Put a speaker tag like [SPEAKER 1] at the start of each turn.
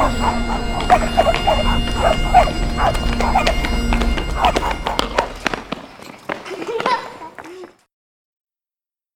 [SPEAKER 1] Ha ha!